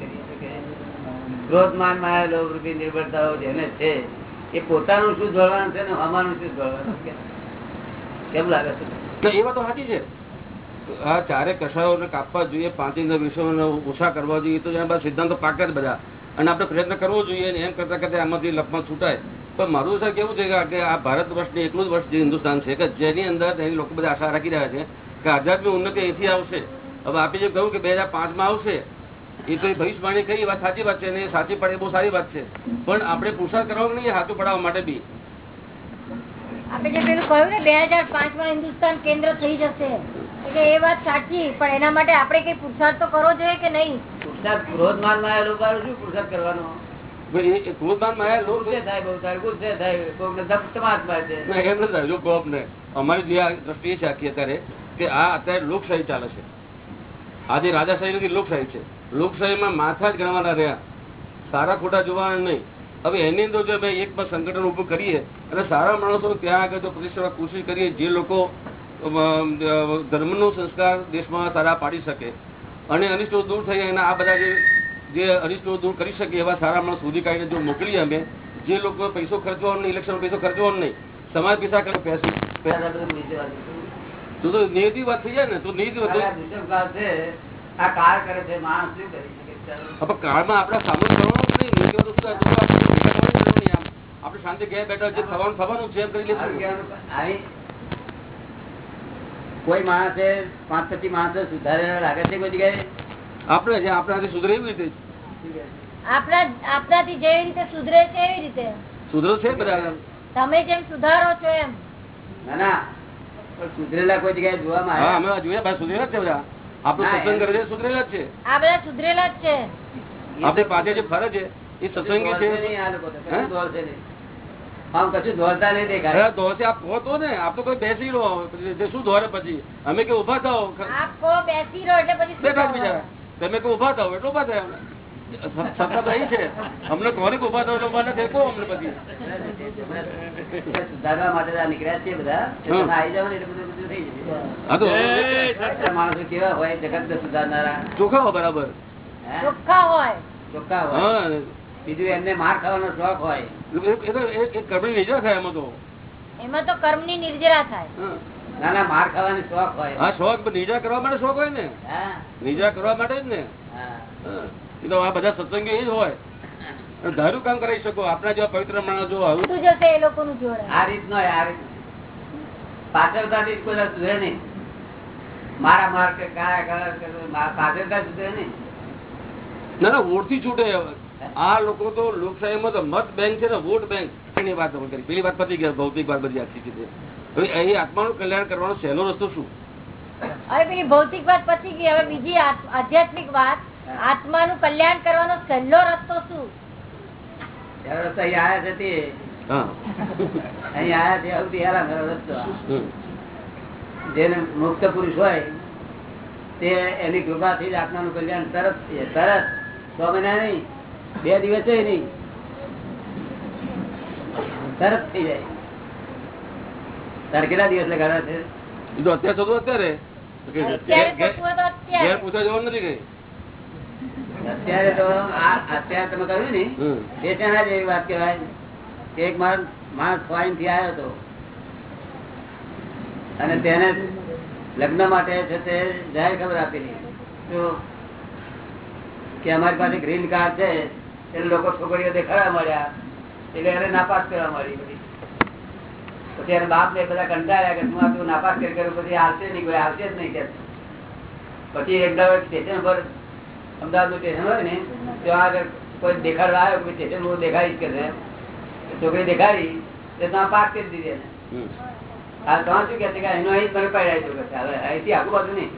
ક્રોધ માન માયા લોભ રૂપી નિર્ભરતાઓ જેને છે, એ પોતાનું શું જોડવાનું છે ને અમારું શું જોડવાનું? કેમ લાગે છે? એ વાત સાચી છે. આ ચારે કષાયોને કાપવા જોઈએ, પાંચ ઇન્દ્ર વિષયોને ઓછા કરવા જોઈએ, તો એના બાદ સિદ્ધાંતો પાકે જ બધા. અને આપણે પ્રયત્ન કરવો જોઈએ એમ કરતાં કરતાં આમાંથી લપમાં છૂટાય. પણ મારું સર કેવું છે કે આ ભારત વર્ષની એકલું જ વર્ષ જે હિન્દુસ્તાન છે કે જેની અંદર એની લોકો બધા આશા રાખી રહ્યા છે કે આધ્યાત્મિક ઉન્નતિ અહીંથી આવશે. હવે આપે જે કહ્યું કે બે હજાર પાંચમાં આવશે, એ તો ભવિષ્યવાણી કઈ વાત સાચી વાત છે અને સાચી પડે બહુ સારી વાત છે. પણ આપણે પુરસાદ કરવાનું નહીં હાથું પડાવવા માટે બી. આપણે જે પેલું કહ્યું ને, બે હજાર પાંચમાં હિન્દુસ્તાન કેન્દ્ર થઈ જશે. એટલે એ વાત સાચી, પણ એના માટે આપણે કઈ પુરસાદ તો કરવો જોઈએ કે નહીં? ક્રોધ માન માયા લોભ શું પુરુષાર્થ કરવાનો? ભાઈ લોક લોકશાહી ચાલે છે. આજે રાજાશાહી નથી લોકશાહી છે લોકશાહીમાં માથા જ ગણવાના રહ્યા. સારા ખોટા જોવાના નહીં. હવે એની અંદર જો અમે એક સંગઠન ઉભું કરીએ અને સારા માણસો ત્યાં આગળ જો પ્રતિષ્ઠા કોશિશ કરીએ જે લોકો ધર્મનો સંસ્કાર દેશમાં સારા પાડી શકે અને અનિષ્ટો દૂર થઈ અને આ બધા જે અનિષ્ટો દૂર કરી શકે એવા સારા માણસ સુધી કાઢીને જો મોકલીએ અમે જે લોકો પૈસો ખર્ચવાનો નહીં ઇલેક્શન પૈસો ખર્ચવાનો નહીં સમાજ પૈસા કરે પૈસા. તો તો નિયતિ વાત થઈ જાય ને તો નિયતિ વાત આ કાર કરે છે માણસ શું કરી શકે? કાળમાં આપણા સામનો કરવાનો નહીં નિયતિ વાત આપણે શાંતિ ઘેર બેઠા જે થવાનું થવાનું છે એમ કરી લેશું. કોઈ માણસે પાંચ પછી માણસો સુધારેલા લાગે છે કોઈ જગ્યાએ? આપણે છે આપણાથી સુધરે એવી રીતે. આપણા આપણાથી જેવી રીતે સુધરે છે એવી રીતે. સુધરો છે બધા? તમે જેમ સુધારો છો એમ. ના ના. સુધરેલા કોઈ જગ્યાએ જોવામાં હા આવ્યા અમે જોયા ભાઈ સુધરેલા જ છે બધા. આપણું સત્સંગ કરે છે સુધરેલા છે. આ બધા સુધરેલા જ છે. આપણે પાસે જે ફરજ છે એ સત્સંગી છે? આ લોકો તો, હે? કશું દોડશે નહીં. આમ કશું દોડતા નહીં દેખાય. અરે આપ કહો તો ને. આપ તો કોઈ બેસી રહો. શું દોરે પછી? અમે કે ઊભા થાઓ. બેસી રહો એટલે પછી બેઠા જ તમે કે ઊભા થાઓ એટલે ઊભા થાય. અમને. સત્તા છે. અમને કોને ઊભા થાઓ એટલે ઊભા ના થાય? કહો અમને પછી. સુધારવા માટે નીકળ્યા છે બધા. આવી જાવ એટલે બધું બધું થઈ જશે. હા તો. આ માણસો કેવા હોય જગત સુધારનારા. ચોખ્ખા બરાબર. ચોખ્ખા હોય. ચોખ્ખા હોય. હા. બીજું એમને માર ખાવાનો શોખ હોય. એ- એ કર્મની નિજા થાય એમાં તો. એમાં તો કર્મની નિર્જરા થાય. ના ના માર ખાવાનો શોખ હોય. હા શોખ નિર્જા કરવા માટે શોખ હોય ને? નિર્જા કરવા માટે જ ને. એ તો આ બધા સત્સંગી એ જ હોય. ધારું કામ કરાવી શકો. આપણા જેવા પવિત્ર માણસ જો આવું જશે એ લોકોનું જોડે. આ રીત નો આ રીત પાછળતાથી કોઈ સુધરે નહીં. મારા માર કે કાયા કાયા પાછળતા સુધરે નહીં. ના ના વોટથી છૂટે. આ લોકો તો લોકશાહીમાં તો મત બેંક છે ને વોટ બેંક એની વાત કરી. પેલી વાત પતી ગયા ભૌતિક વાત બધી આખી કીધી હવે અહીં આત્માનું કલ્યાણ કરવાનો સહેલો રસ્તો શું? હવે પેલી ભૌતિક વાત પતી ગઈ. હવે બીજી આધ્યાત્મિક વાત. આત્માનું કલ્યાણ કરવાનો સહેલો રસ્તો શું? રસ્તો અહીં આયા છે અહીં આયા છે સૌથી હેરાન રસ્તો જેને મુક્ત પુરુષ હોય તે એની કૃપાથી જ આત્માનું કલ્યાણ તરત તરત છ. મહિના નહીં બે દિવસે નહીં. તરત થઈ જાય. તારે કેટલા દિવસ લગાડ્યા છે? તો અત્યારે થતું અત્યારે. અત્યારે ઘેર- થતું હોય તો ઘેર અત્યારે પૂછવા જવાનું નથી કઈ. અત્યારે તો અત્યારે તમે કહ્યું ને હમ. તે શેના વાત કહેવાય કે એક માણસ માણસ ફોરેનથી આવ્યો હતો. અને તેને લગ્ન માટે છે તે જાહેર ખબર આપેલી. શું? કે અમારી પાસે ગ્રીન કાર્ડ છે. એટલે લોકો છોકરીઓ દેખાડવા મળ્યા. એટલે એને નાપાસ કરવા મળી બધી. પછી એને બાપ ને બધા કંટાળ્યા કે હું આ તું નાપાસ કરી કર્યું? પછી આવશે નહીં કોઈ આવશે જ નહીં કે. પછી એક સ્ટેશન પર અમદાવાદનું સ્ટેશન હોય ને ત્યાં આગળ કોઈ દેખાડવા આવ્યો કોઈ સ્ટેશન હું દેખાડીશ કે. છોકરી દેખાડી તો ત્યાં પાક કરી દીધી એને. હા તો શું કે છે કે એનો અહીં મને પડાય છે. હવે અહીંથી આગુ બાજુ નહીં.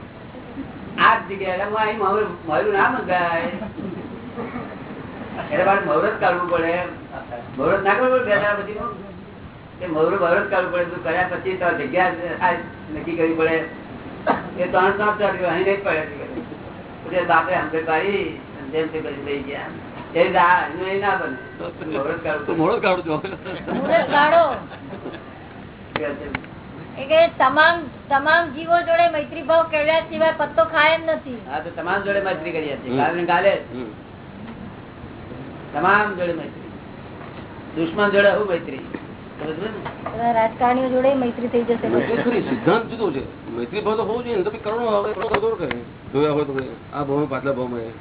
આ જ જગ્યાએ એટલે હું અહીં મારું નામ જ ગાય એટલે મારે મુહૂર્ત કાઢવું પડે. મુહૂર્ત ના કરવું બે દાડા પછીનું? મુહૂર્ત મુહૂર્ત કાઢવું પડે. બધું કર્યા પછી તો જગ્યા નક્કી કરવી પડે. એ ત્રણ ત્રણ ચાર અહીં નહીં પડે. એટલે બાપે હમકે પાડી જેમ તે કરી લઈ ગયા. એ ના બને. મુહૂર્ત તો મુહૂર્ત કાઢો તમામ તમામ જીવો જોડે મૈત્રી ભાવ કેળવ્યા સિવાય પત્તો ખાય જ નથી. હા તો તમામ જોડે મૈત્રી કરી હતી. હમ. તમામ જોડે મૈત્રી. દુશ્મન જોડે હું મૈત્રી? સમજ ને? બધા રાજકારણીઓ જોડે મૈત્રી થઈ જશે. સિદ્ધાંત જુદો છે. મૈત્રી ભાવ તો હોવું જોઈએ ને તો પછી કરુણો આવે કરુણો તો કરે. જોયા હોય તો આ ભાવ પાછલા ભાવમાં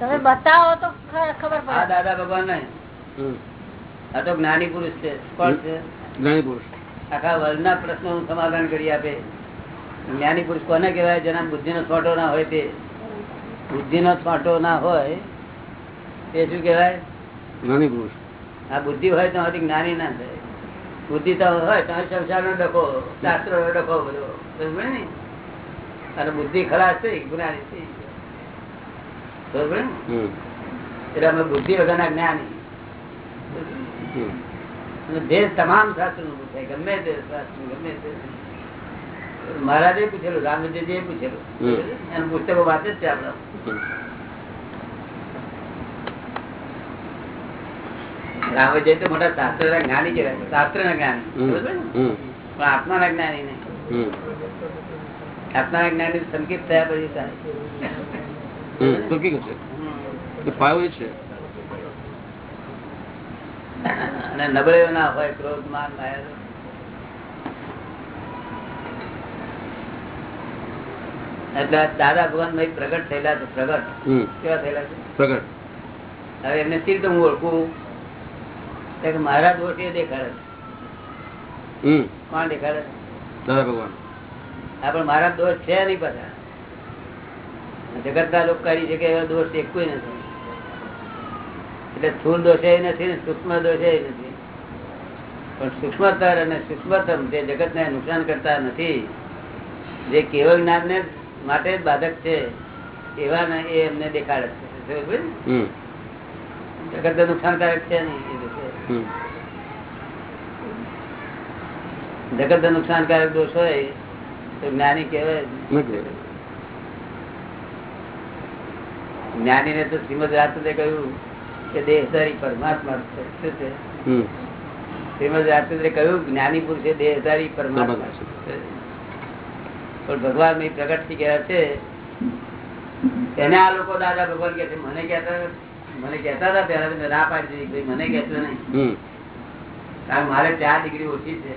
તમે બતાવો તો ખબર પડે. દાદા ભગવાન ને આ તો જ્ઞાની પુરુષ છે. કોણ છે? જ્ઞાની પુરુષ. આખા પ્રશ્નો પ્રશ્નોનું સમાધાન કરી આપે. જ્ઞાની પુરુષ કોને કહેવાય? જેના બુદ્ધિ નો છોટો ના હોય તે. બુદ્ધિ નો છોટો ના હોય તે શું કેવાય જ્ઞાની પુરુષ. આ બુદ્ધિ હોય તો જ્ઞાની ના થાય. બુદ્ધિ તો હોય તો સંસારનો ડખો શાસ્ત્રો ડખો બધો. ને અને બુદ્ધિ ખરાશ થઈ જ્ઞાની થઈ. સમજે ને? હમ. એટલે અમે બુદ્ધિ વગરના જ્ઞાની. હમ. જે તમામ શાસ્ત્રનું પૂછાય ગમે તે શાસ્ત્ર ગમે તે. મહારાજે પૂછેલું રામજી પૂછેલું. હમ. એનું પુસ્તકો વાંચે જ છે આપડે હમ. જૈન તો મોટા શાસ્ત્ર ના જ્ઞાની કહેવાય શાસ્ત્ર ના જ્ઞાની. પણ આત્મા ના? જ્ઞાની નહીં આત્મા ના જ્ઞાની સંકેત થયા પછી હકીકત છે? અને નબળેલો ના હોય ક્રોધ માન માયા એટલે દાદા ભગવાન ભાઈ પ્રગટ થયેલા છે પ્રગટ. કેવા થયેલા છે? પ્રગટ. હવે એમને સી તો હું ઓળખું. મારા દોષ દેખાડે. કોણ દેખાડે દાદા ભગવાન. પણ મારા દોષ છે નહીં પાછા. જગત લોક કરી શકે એવા દોષ એક કોઈ નથી. એટલે સ્થુલ દોષ એ નથી ને સૂક્ષ્મ દોષ એ નથી. પણ સૂક્ષ્મતર અને સૂક્ષ્મતમ જે જગત ને નુકસાન કરતા નથી. જે કેવળ જ્ઞાનને માટે જ બાધક છે એવા ને એ એમને દેખાડે છે. સમજ હમ. જગત ને નુકસાનકારક છે નહીં એ. જગત ને નુકસાનકારક દોષ હોય તો જ્ઞાની. નથી. જ્ઞાની ને તો શ્રીમદ રાત્રે કહ્યું કે દેહધારી પરમાત્મા છે. શું છે? શ્રીમદ રાત્રે કહ્યું જ્ઞાની પુરુષે દેહધારી પરમાત્મા છે. પણ ભગવાન પ્રગટથી ગયા છે. એને આ લોકો દાદા ભગવાન કે છે મને કહેતા મને કેતા હતા પેલા મેં ના પાડી દીધી મને કેતો નહીં. કારણ મારે ચાર ડિગ્રી ઓછી છે.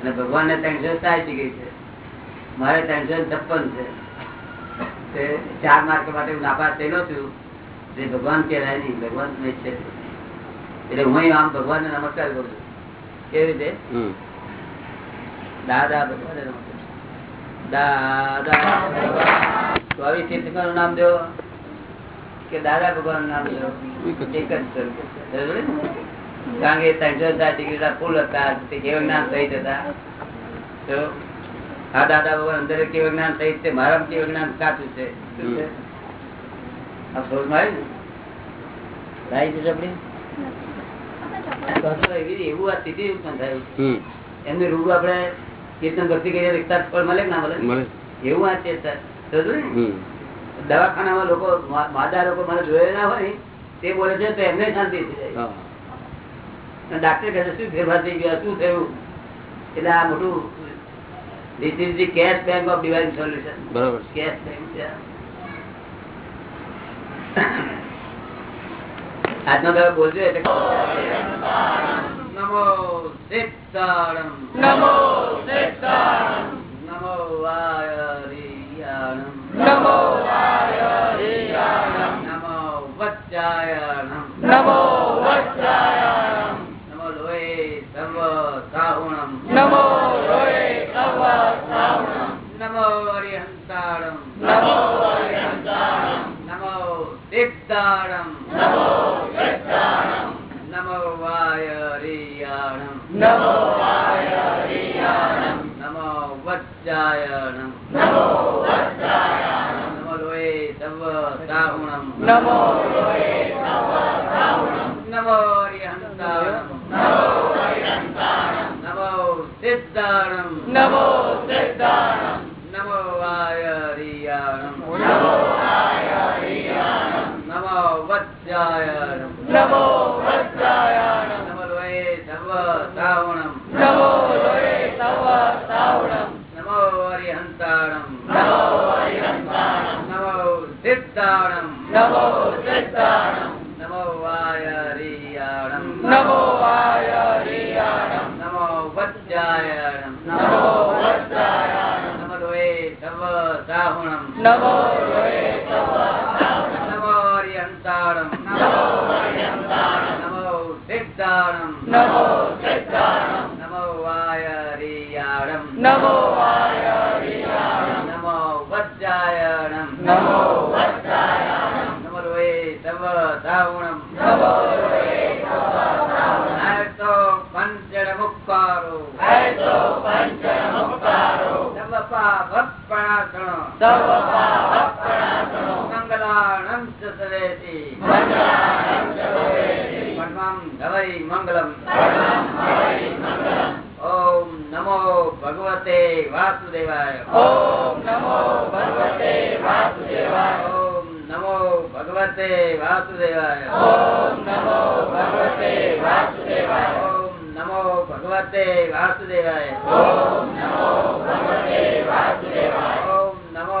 અને ભગવાન ને ત્રણસો સાત ડિગ્રી છે. મારે ત્રણસો છપ્પન છે. તે ચાર માર્ક માટે હું નાપાસ થયેલો છું. જે ભગવાન કહેવાય નહીં. ભગવાન છે. એટલે હું આમ ભગવાન ને નમસ્કાર કરું છું. કેવી રીતે. દાદા ભગવાન નમસ્કાર દાદા ભગવાન. ચોવીસ તીર્થંકર નામ દો. કે દાદા ભગવાન નામ એક જ? કારણ કે ત્રણસો સાત ડિગ્રી ફૂલ હતા. તે કેવળ જ્ઞાન સહિત હતા. તો આ દાદા ભગવાન અંદર કેવું જ્ઞાન સહિત છે. મારા કેવું જ્ઞાન સાચું છે. અફસોસ છે? આ શોધમાં આવ્યું ને રાઈ છે તો એવી આ સ્થિતિ ઉત્પન્ન થાય. એમને રૂપ આપણે કીર્તન ભક્તિ કરી ફળ મળે ના મળે? મળે. એવું આ છે સર. દવાખાનામાં લોકો માદા લોકો મને જોયે ના હોય તે બોલે છે તો એમને શાંતિ થઈ જાય. ડાક્ટર કહે શું ફેરફાર થઈ ગયો? શું થયું? એટલે આ મોટું this is the cash bank of divine solution બરાબર કેશ બેંક છે. આજનો તમે બોલજો એટલે નમો સિદ્ધાણમ નમો સિદ્ધાણમ નમો વાયરિયાણમ. નમો वत्स्यायणम् नमो वत्स्यायणम् नमो लोये तव साहुणम् नमो लोये तव साहुणम् नमो हरिहन्ताणम् नमो हरिहन्ताणम् नमो दिक्ताणम् नमो दिक्ताणम् नमो वायरीयाणम् नमो वायरीयाणम् नमो वत्स्यायणम् नमो સાહુણમ નમો હરિહંતાણમ નમો સિદ્ધાણમ નમો નમો નમો વચ્ચાયણમ નમો નમો લોહે સર્વ સાહુણમ નમો હરિહંતાણમ નમો સિદ્ધાણમ નમો વાયરિયાણમ નમો નમો વચ્ચાયણમ નમો લોહે સર્વ સાહુણમ નમો હરિહંતાણમ નમો સિદ્ધાણમ નમો વાયરિયાણમ નમો નમો વચ્ચાયણમ નમો લોહે સર્વ સાહુણમ આયતો પંચડ મુક્કારો સર્વપા ભક્ષણાસણો મંગલાણં ચ સરેતિ પરમં ધવૈ મંગલમ ઓમ નમો ભગવતે વાસુદેવાય ઓમ નમો ભગવતે વાસુદેવાય ઓમ નમો ભગવતે વાસુદેવાય ઓમ નમો ભગવતે વાસુદેવાય ઓમ નમો ભગવતે વાસુદેવાય ઓમ નમો ભગવતે વાસુદેવાય ઓમ નમો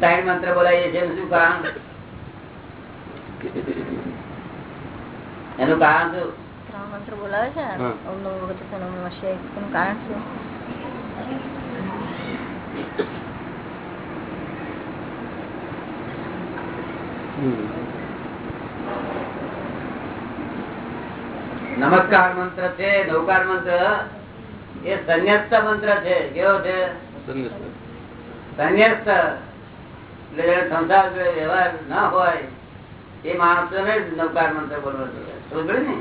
ત્રણ મંત્ર બોલાવીએ છીએ શું કારણ? એનું કારણ શું? મંત્ર બોલાવે છે? કારણ શું? નમસ્કાર મંત્ર છે નૌકાર મંત્ર. એ સંન્યસ્ત મંત્ર છે. કેવો છે? સંન્યસ્ત. સંસાર જોડે વ્યવહાર ના હોય એ માણસો ને નૌકાર મંત્ર બોલવો જોઈએ. ને?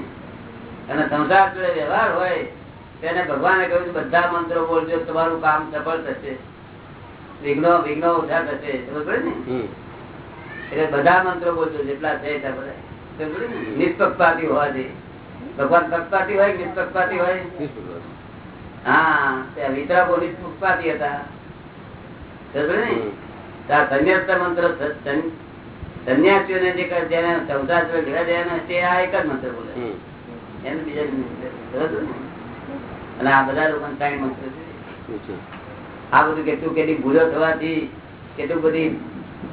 અને સંસાર જોડે વ્યવહાર હોય તેને ભગવાને કહ્યું બધા મંત્રો બોલજો તમારું કામ સફળ થશે. વિઘ્નો વિઘ્નો ઓછા થશે. સમજ ને? એટલે બધા મંત્રો બોલજો જેટલા છે એટલા બધા. નિષ્પક્ષપાતી હોવા જોઈએ ભગવાન પક્ષપાતી હોય નિષ્પક્ષપાતી હોય? હા ત્યાં વિતરાગો નિષ્પક્ષપાતી હતા. સમજ ને? તો સંન્યાસ્ત મંત્ર સંન્યાસીઓને જે જેને સંસાર ભેગા થયા તે આ એક જ મંત્ર બોલે એને બીજા? અને આ બધા લોકો ત્રણ મંત્ર છે આ બધું કેટલું કેટલી ભૂલો થવાથી કેટલું બધી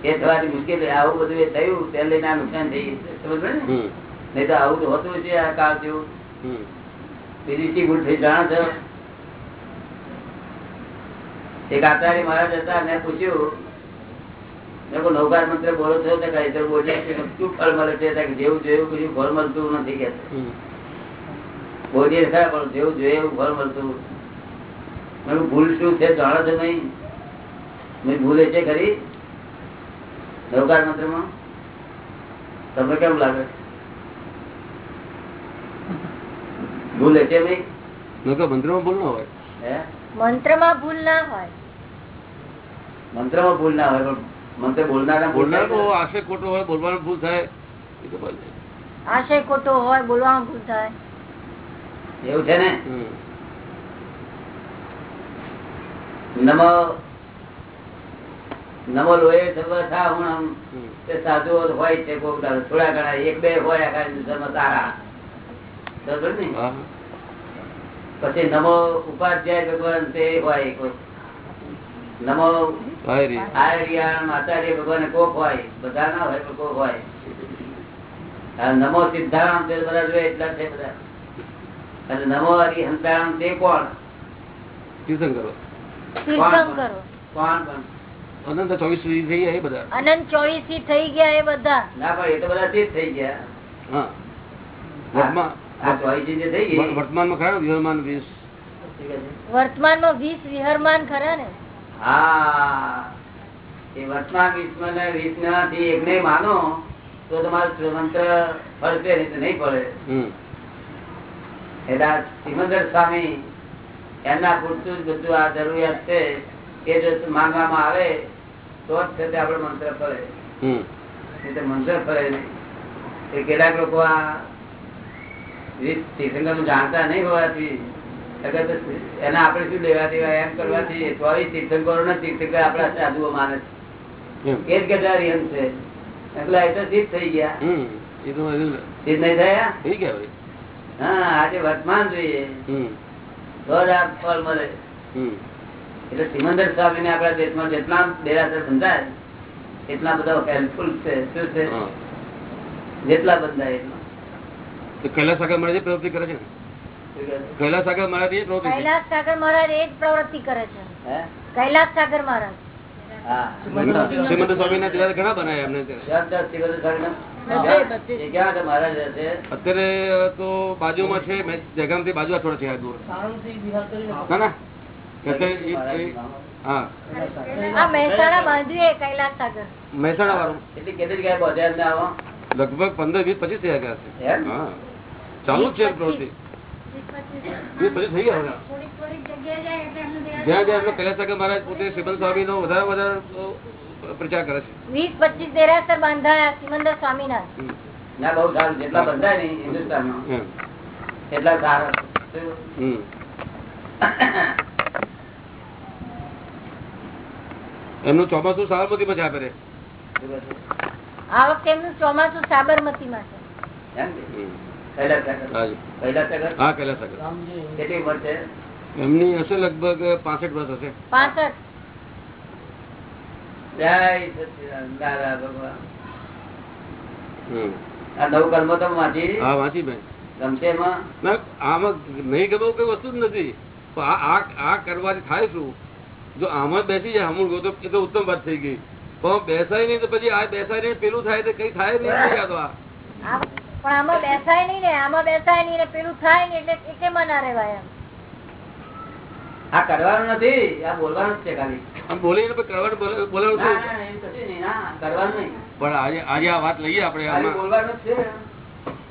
એ થવાથી મુશ્કેલી આવું બધું એ થયું તે લઈને આ નુકસાન થઈ સમજ ને? નહીં તો આવું તો હોતું છે આ કાળ જેવું. બીજી શી ભૂલ થઈ જાણો છો? એક આચાર્ય મહારાજ હતા મેં પૂછ્યું મેં નૌકાર મંત્ર બોલો છો તો બોલે શું ફળ મળે છે? જેવું જોયું કશું ફળ મળતું નથી કે. બોલીએ ખરા પણ જેવું જોઈએ એવું ફળ મળતું. મેં ભૂલ શું છે જાણો છો નહીં? મેં ભૂલ છે ખરી? નૌકાર મંત્રમાં? તમને કેમ લાગે? ભૂલ છે નહીં? મંત્રમાં ભૂલ ના હોય. હે? મંત્રમાં ભૂલ ના હોય. મંત્રમાં ભૂલ ના હોય પણ મંત્ર બોલનારા ભૂલ બોલનાર. આશય ખોટો હોય બોલવાનું ભૂલ થાય એ તો. આશય ખોટો હોય બોલવામાં ભૂલ થાય. એવું છે ને? નમો નમો લોહે સર્વ હું તે સાધુઓ હોય છે થોડા ઘણા એક બે હોય બરોબર ને? પછી નમો ઉપાધ્યાય ભગવાન તે હોય. નમો આચાર્ય ભગવાન કોક હોય. બધા ના હોય પણ કોક હોય. નમો સિદ્ધારામ તે બધા જોઈએ એટલા છે બધા. અને નમો હરિહંતારામ તે કોણ? કીર્તન કરો કોણ પણ? અનંત ચોવીસ સુધી થઈ ગયા એ બધા? અનંતથી થઈ ગયા એ બધા. ના પણ એ તો બધા તે થઈ ગયા. હા. વર્તમાનમાં ચોઈસી જે થઈ ગઈ. વર્તમાનમાં ખરા વિહરમાન વીસ? વર્તમાનમાં વીસ વિહરમાન ખરા ને? હા. એ વર્તમાન વિશ્વ ને વીસમાંથી એક ને માનો તો તમારું મંત્ર ફળશે નહીં નહીં પડે એટલે સિમંદર સ્વામી એમના પૂરતું જ બધું આ જરૂરિયાત છે એ જો માંગવામાં આવે તો જ છે તે આપણો મંત્ર ફરે એટલે મંત્ર ફરે નહીં. એ કેટલાક લોકો આ રીત જાણતા નહીં હોવાથી એના આપણે શું લેવા દેવા એમ કરવાથી ચોવીસ તીર્થંકરો ના તીર્થંકર આપણા સાધુઓ માને છે. એ જ ગજારી છે. એટલે એ તો સિદ્ધ થઈ ગયા. સિદ્ધ નહીં થયા? થઈ ગયા હા આજે વર્તમાન જોઈએ. ફળ મળે. એટલે સિમંદર સ્વામી ને આપણા દેશમાં જેટલા દેરાસર બંધાય એટલા બધા હેલ્પફુલ છે. શું છે? જેટલા બંધાય એટલા. કૈલાસ આગળ મળે છે પ્રવૃત્તિ કરે? છે? કૈલાસ સાગર મહારાજ એ પ્રવૃત્તિ કૈલાસ સાગર મહારાજ એ જ પ્રવૃત્તિ કરે છે. કૈલાસ સાગર મહારાજ. શ્રીમંત સ્વામી ના ઘણા બનાયા અત્યારે. તો બાજુમાં છે જયગામથી બાજુ છે દૂર. ના ના. મહેસાણા વાળું. લગભગ પંદર વીસ પચીસ થયા ગયા છે ચાલુ છે પ્રવૃત્તિ. એમનું ચોમાસું સાબરમતી માં આપે છે? આ વખતે એમનું ચોમાસું કેટલી ઉંમર છે એમની હશે લગભગ પાસઠ વર્ષ હશે. પાસઠ. જય સચ્ચિદાનંદ દાદા ભગવાન. આ નવ કર્મો તો વાંચી? હા વાંચી બેન ગમશે એમાં? આમાં નહીં ગમે કઈ વસ્તુ જ નથી. આ આ આ કરવાથી થાય શું? જો આમાં બેસી જાય અમૂળ તો એ તો ઉત્તમ વાત થઈ ગઈ. પણ બેસાય નહીં તો પછી આ બેસાય નહીં પેલું થાય તો કઈ થાય નહીં આ- પણ આમાં બેસાય નહીં ને આમાં બેસાય નહીં ને પેલું થાય ને એટલે એટલે ના રહેવાય એમ. આ કરવાનું નથી આ બોલવાનું છે ખાલી. બોલીને કરવાનું બોલે- બોલાવું ના, શું? ના, એવું કશું નહીં. ના, કરવાનું પણ આજે આજે આ વાત લઈએ આપણે બોલવાનું છે.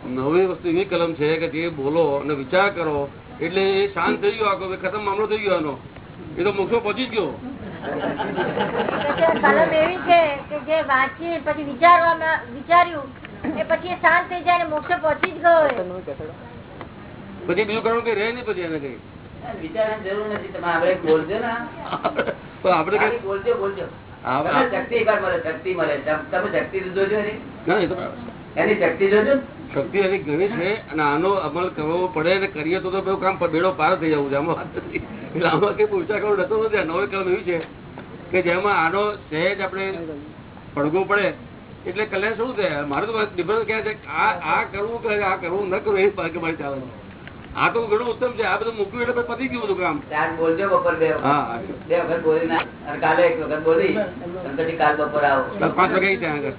નવી વસ્તુ એવી કલમ છે કે જે બોલો અને વિચાર કરો એટલે એ શાંત થઈ ગયો આખો ખતમ મામલો થઈ ગયો એનો એ તો મોક્ષો પહોંચી જ ગયો. કલમ એવી છે કે જે વાંચી પછી વિચારવામાં વિચાર્યું એ પછી શાંત થઈ જાય ને મોક્ષે પહોંચી જ ગયો પછી બીજું કરવું કઈ રહે નહીં પછી એને કઈ. વિચારવાની જરૂર નથી. તમે આપણે બોલજો ને પણ આપણે ખાલી કઈ બોલજો બોલજો. હા, તમને હા. શક્તિ મળે શક્તિ મળે. તમે શક્તિ જોજો એની. ના એ તો બરાબર છે. એની શક્તિ જોજો. શક્તિ એની ઘણી છે અને આનો અમલ કરવો પડે ને કરીએ તો તો બહુ કામ બેડો પાર થઈ જવું છે આમાં એટલે આમાં કઈ પૂછા કરવું નતો નથી. નવો કામ એવું છે કે જેમાં આનો સહેજ આપણે પડઘો પડે. એટલે કલ્યાણ શું છે? મારું તો ડિફરન્સ ક્યાં છે આ આ કરવું કે આ કરવું ન કરવું એ બાકી મારી ચાલે છે. આ તો ઘણું ઉત્તમ છે. આ બધું મૂક્યું એટલે પતી ગયું બધું કામ. ચાર બોલજો બપોર બે હા. બે વખત બોલી ના. અને કાલે એક વખત બોલી. અને પછી કાલ બપોર આવો. પાંચ વાગે ત્યાં આગળ?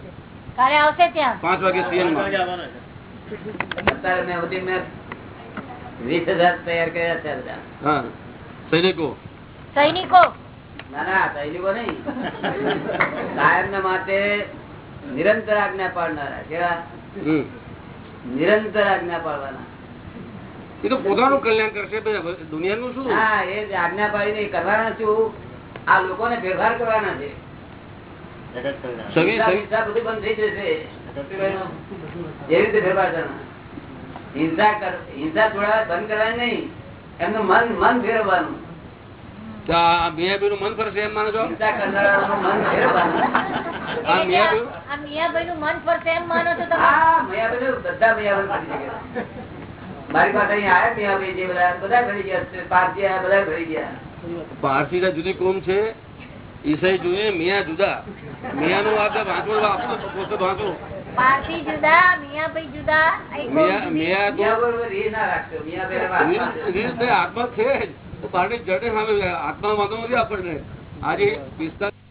કાલે આવશે ત્યાં. પાંચ વાગે સીએમમાં. અત્યારે મેં સુધી મેં વીસ હજાર તૈયાર કર્યા છે હા. સૈનિકો. સૈનિકો. ના ના સૈનિકો નહીં. કાયમ માટે નિરંતર આજ્ઞા પાડનારા કેવા? નિરંતર આજ્ઞા પાડવાના એ તો પોતાનું કલ્યાણ કરશે દુનિયાનું શું? હા એ આજ્ઞા પાડીને કરવાના શું? આ લોકોને ફેરફાર કરવાના છે. હિંસા છોડાવવા બંધ કરવાની નહીં. એમનું મન મન ફેરવવાનું. તો આ મિયાભાઈ નું મન ફરશે એમ માનો છો? ચિંતા કરનારાનું મન ફેરવવાનું. આ મિયાભાઈ નું મન ફરશે એમ માનો છો તમે? બધા મિયાભાઈ મારી પાસે અહીંયા આયા મિયાભાઈ જે બધા બધા ફરી ગયા. છે. પારસી આયા બધા ફરી ગયા. પારસી ના જુદી કોમ છે. ઈસાઈ જોઈએ મિયા જુદા. મિયા નું આપણે વાંચવું આપણું પોતે વાંચવું પારસી જુદા મિયાભાઈ જુદા. મિયા મિયા તો મિયા ના રાખશો. આત્મા છે. જ. પાર્ટી જડે સામે આત્મા વાંધો નથી આપણને આજે પિસ્તાલીસ